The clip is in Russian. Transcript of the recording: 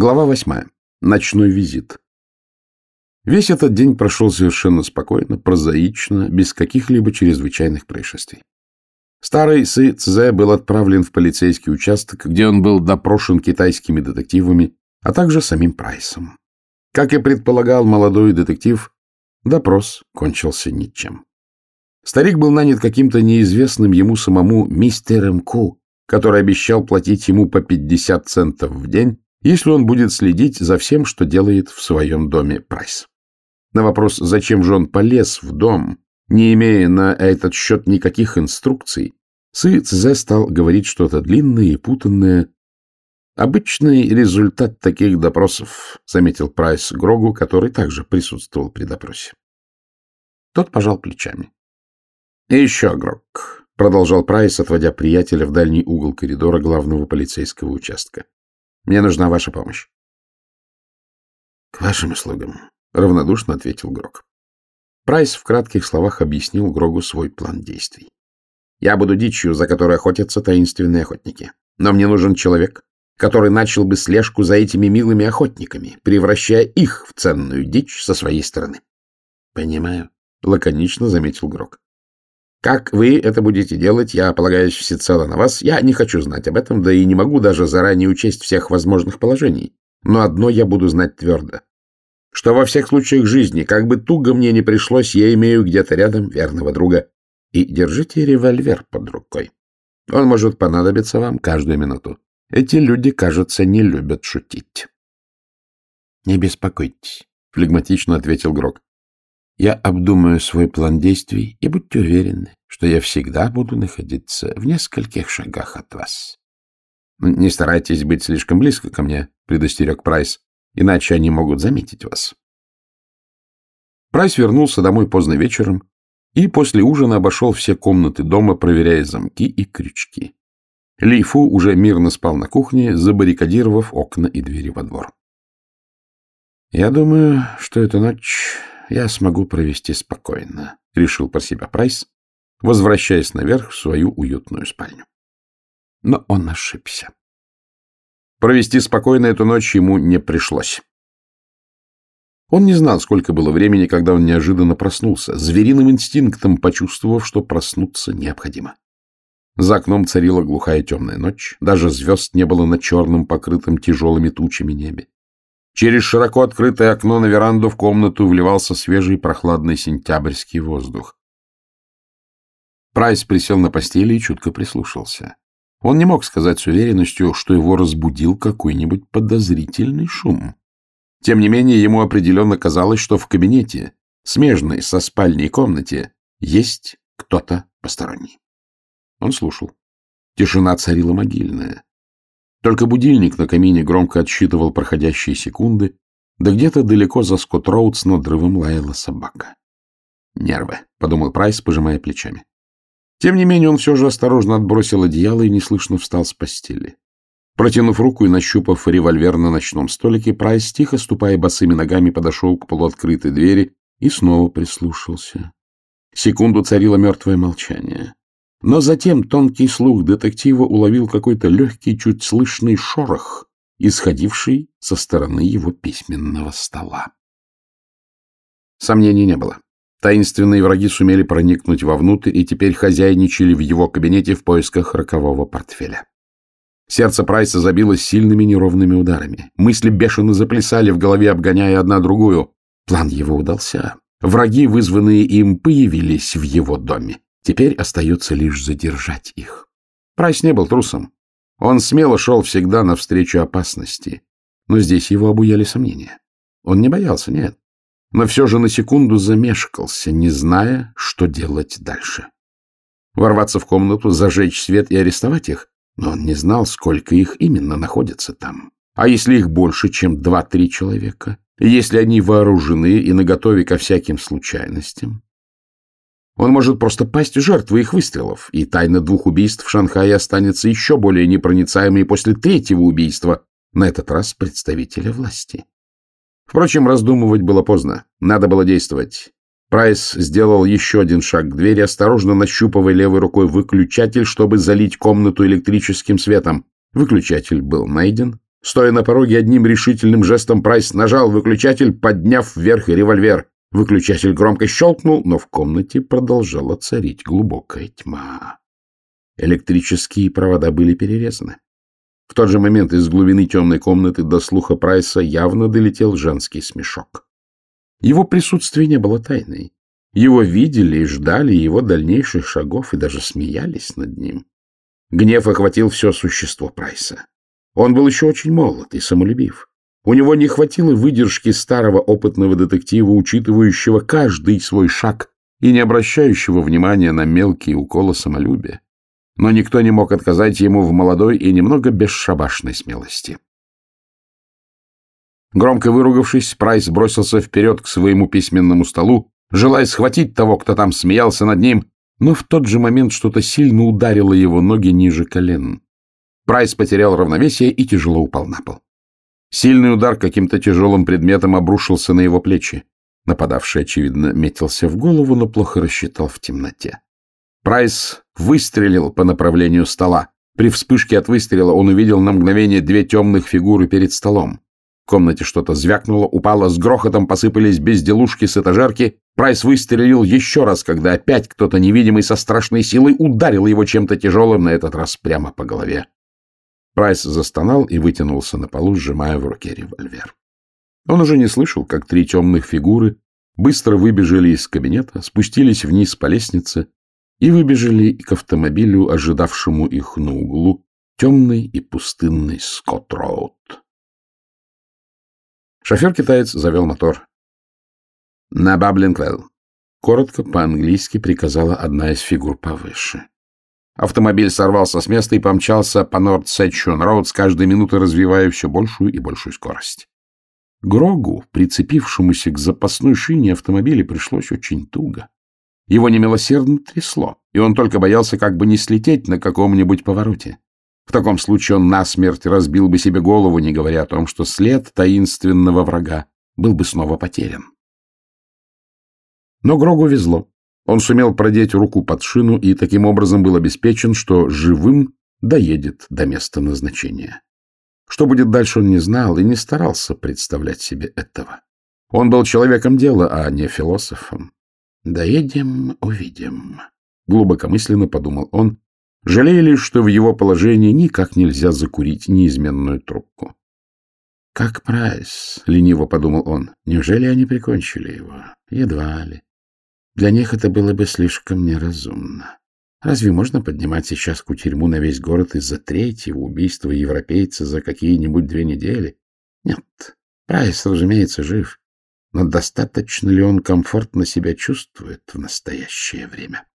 Глава восьмая. Ночной визит. Весь этот день прошел совершенно спокойно, прозаично, без каких-либо чрезвычайных происшествий. Старый Сы Цзэ был отправлен в полицейский участок, где он был допрошен китайскими детективами, а также самим Прайсом. Как и предполагал молодой детектив, допрос кончился ничем. Старик был нанят каким-то неизвестным ему самому мистером Ку, который обещал платить ему по 50 центов в день, если он будет следить за всем, что делает в своем доме Прайс. На вопрос, зачем же он полез в дом, не имея на этот счет никаких инструкций, Сы Цзэ стал говорить что-то длинное и путанное. «Обычный результат таких допросов», — заметил Прайс Грогу, который также присутствовал при допросе. Тот пожал плечами. — И еще, Грог, — продолжал Прайс, отводя приятеля в дальний угол коридора главного полицейского участка. — Мне нужна ваша помощь. — К вашим услугам, — равнодушно ответил Грог. Прайс в кратких словах объяснил Грогу свой план действий. «Я буду дичью, за которой охотятся таинственные охотники. Но мне нужен человек, который начал бы слежку за этими милыми охотниками, превращая их в ценную дичь со своей стороны». «Понимаю», — лаконично заметил Грог. Как вы это будете делать, я полагаюсь всецело на вас. Я не хочу знать об этом, да и не могу даже заранее учесть всех возможных положений. Но одно я буду знать твердо. Что во всех случаях жизни, как бы туго мне не пришлось, я имею где-то рядом верного друга. И держите револьвер под рукой. Он может понадобиться вам каждую минуту. Эти люди, кажется, не любят шутить. — Не беспокойтесь, — флегматично ответил Грок. Я обдумаю свой план действий, и будьте уверены, что я всегда буду находиться в нескольких шагах от вас. — Не старайтесь быть слишком близко ко мне, — предостерег Прайс, — иначе они могут заметить вас. Прайс вернулся домой поздно вечером и после ужина обошел все комнаты дома, проверяя замки и крючки. Ли Фу уже мирно спал на кухне, забаррикадировав окна и двери во двор. — Я думаю, что эту ночь я смогу провести спокойно, — решил про себя Прайс, возвращаясь наверх в свою уютную спальню. Но он ошибся. Провести спокойно эту ночь ему не пришлось. Он не знал, сколько было времени, когда он неожиданно проснулся, звериным инстинктом почувствовав, что проснуться необходимо. За окном царила глухая темная ночь, даже звезд не было на черном, покрытом тяжелыми тучами небе. Через широко открытое окно на веранду в комнату вливался свежий прохладный сентябрьский воздух. Прайс присел на постели и чутко прислушался. Он не мог сказать с уверенностью, что его разбудил какой-нибудь подозрительный шум. Тем не менее, ему определенно казалось, что в кабинете, смежной со спальней комнате, есть кто-то посторонний. Он слушал. Тишина царила могильная. Только будильник на камине громко отсчитывал проходящие секунды, да где-то далеко за Скотт-Роуд с надрывом лаяла собака. «Нервы», — подумал Прайс, пожимая плечами. Тем не менее, он все же осторожно отбросил одеяло и неслышно встал с постели. Протянув руку и нащупав револьвер на ночном столике, Прайс, тихо ступая босыми ногами, подошел к полуоткрытой двери и снова прислушался. Секунду царило мертвое молчание. Но затем тонкий слух детектива уловил какой-то легкий, чуть слышный шорох, исходивший со стороны его письменного стола. Сомнений не было. Таинственные враги сумели проникнуть вовнутрь и теперь хозяйничали в его кабинете в поисках рокового портфеля. Сердце Прайса забилось сильными неровными ударами. Мысли бешено заплясали в голове, обгоняя одна другую. План его удался. Враги, вызванные им, появились в его доме. Теперь остается лишь задержать их. Прайс не был трусом. Он смело шел всегда навстречу опасности. Но здесь его обуяли сомнения. Он не боялся, нет. Но все же на секунду замешкался, не зная, что делать дальше. Ворваться в комнату, зажечь свет и арестовать их? Но он не знал, сколько их именно находится там. А если их больше, чем два-три человека? Если они вооружены и наготове ко всяким случайностям? Он может просто пасть жертвой их выстрелов, и тайна двух убийств в Шанхае останется еще более непроницаемой после третьего убийства, на этот раз представителя власти. Впрочем, раздумывать было поздно. Надо было действовать. Прайс сделал еще один шаг к двери, осторожно нащупывая левой рукой выключатель, чтобы залить комнату электрическим светом. Выключатель был найден. Стоя на пороге, одним решительным жестом Прайс нажал выключатель, подняв вверх револьвер. Выключатель громко щелкнул, но в комнате продолжала царить глубокая тьма. Электрические провода были перерезаны. В тот же момент из глубины темной комнаты до слуха Прайса явно долетел женский смешок. Его присутствие не было тайной. Его видели и ждали его дальнейших шагов и даже смеялись над ним. Гнев охватил все существо Прайса. Он был еще очень молод и самолюбив. У него не хватило выдержки старого опытного детектива, учитывающего каждый свой шаг и не обращающего внимания на мелкие уколы самолюбия. Но никто не мог отказать ему в молодой и немного бесшабашной смелости. Громко выругавшись, Прайс бросился вперед к своему письменному столу, желая схватить того, кто там смеялся над ним, но в тот же момент что-то сильно ударило его ноги ниже колен. Прайс потерял равновесие и тяжело упал на пол. Сильный удар каким-то тяжелым предметом обрушился на его плечи. Нападавший, очевидно, метился в голову, но плохо рассчитал в темноте. Прайс выстрелил по направлению стола. При вспышке от выстрела он увидел на мгновение две темных фигуры перед столом. В комнате что-то звякнуло, упало, с грохотом посыпались безделушки с этажерки. Прайс выстрелил еще раз, когда опять кто-то невидимый со страшной силой ударил его чем-то тяжелым, на этот раз прямо по голове. Прайс застонал и вытянулся на полу, сжимая в руке револьвер. Он уже не слышал, как три темных фигуры быстро выбежали из кабинета, спустились вниз по лестнице и выбежали к автомобилю, ожидавшему их на углу, темный и пустынный Скотт-Роуд. Шофер-китаец завел мотор. «На Баблинг-Велл», — коротко по-английски приказала одна из фигур повыше. Автомобиль сорвался с места и помчался по Норд-Сетчун-Роуд, с каждой минутой развивая все большую и большую скорость. Грогу, прицепившемуся к запасной шине автомобиля, пришлось очень туго. Его немилосердно трясло, и он только боялся как бы не слететь на каком-нибудь повороте. В таком случае он насмерть разбил бы себе голову, не говоря о том, что след таинственного врага был бы снова потерян. Но Грогу везло. Он сумел продеть руку под шину и таким образом был обеспечен, что живым доедет до места назначения. Что будет дальше, он не знал и не старался представлять себе этого. Он был человеком дела, а не философом. «Доедем, увидим», — глубокомысленно подумал он, жалея лишь, что в его положении никак нельзя закурить неизменную трубку. «Как Прайс», — лениво подумал он, — «неужели они прикончили его? Едва ли. Для них это было бы слишком неразумно. Разве можно поднимать сейчас кутерьму на весь город из-за третьего убийства европейца за какие-нибудь две недели? Нет, Прайс, разумеется, жив. Но достаточно ли он комфортно себя чувствует в настоящее время?